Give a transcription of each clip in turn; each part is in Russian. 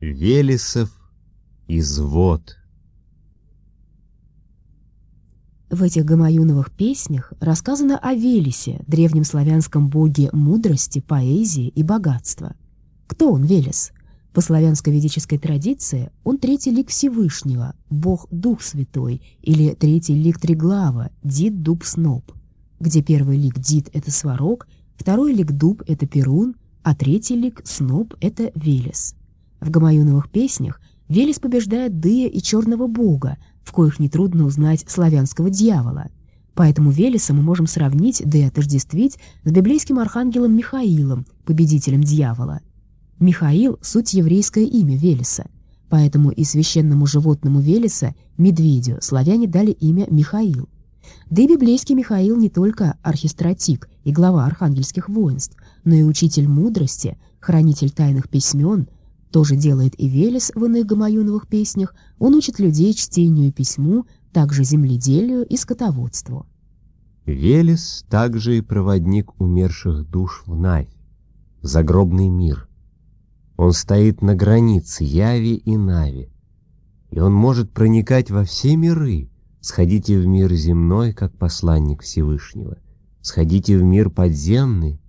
Велесов извод В этих гамаюновых песнях рассказано о Велесе, древнем славянском боге мудрости, поэзии и богатства. Кто он, Велес? По славянско-ведической традиции он третий лик Всевышнего, бог Дух Святой, или третий лик Триглава, Дид Дуб Сноп, где первый лик Дид — это Сварог, второй лик Дуб — это Перун, а третий лик Сноп — это Велес. В гамаюновых песнях Велес побеждает Дыя и Черного Бога, в коих нетрудно узнать славянского дьявола. Поэтому Велеса мы можем сравнить, да и отождествить с библейским архангелом Михаилом, победителем дьявола. Михаил — суть еврейское имя Велеса, поэтому и священному животному Велеса, медведю, славяне дали имя Михаил. Да и библейский Михаил не только архистратик и глава архангельских воинств, но и учитель мудрости, хранитель тайных письмен — тоже делает и Велес в иных гамаюновых песнях, он учит людей чтению и письму, также земледелию и скотоводству. Велес также и проводник умерших душ в Навь, загробный мир. Он стоит на границе Яви и Нави, и он может проникать во все миры. Сходите в мир земной, как посланник Всевышнего. Сходите в мир подземный,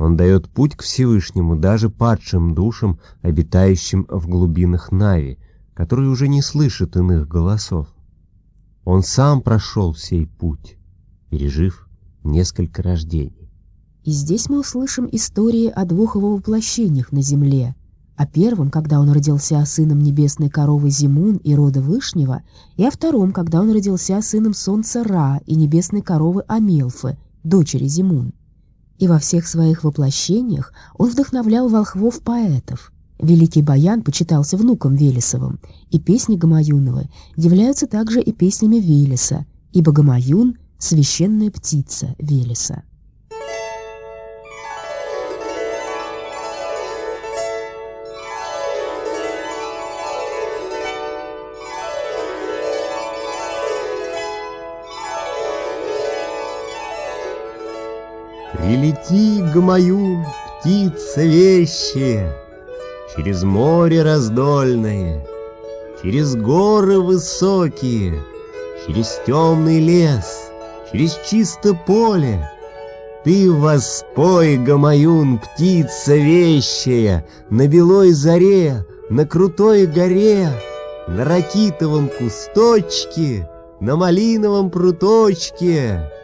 он дает путь к Всевышнему даже падшим душам, обитающим в глубинах Нави, которые уже не слышат иных голосов. Он сам прошел сей путь, пережив несколько рождений. И здесь мы услышим истории о двух его воплощениях на земле. О первом, когда он родился сыном небесной коровы Зимун и рода Вышнего, и о втором, когда он родился сыном солнца Ра и небесной коровы Амелфы, дочери Зимун и во всех своих воплощениях он вдохновлял волхвов-поэтов. Великий Баян почитался внуком Велесовым, и песни Гамаюнова являются также и песнями Велеса, ибо Гамаюн — священная птица Велеса. Прилети, Гамаюн, птица вещая, Через море раздольное, Через горы высокие, Через темный лес, через чисто поле. Ты воспой, Гамаюн, птица вещая, На белой заре, на крутой горе, На ракитовом кусточке, На малиновом пруточке —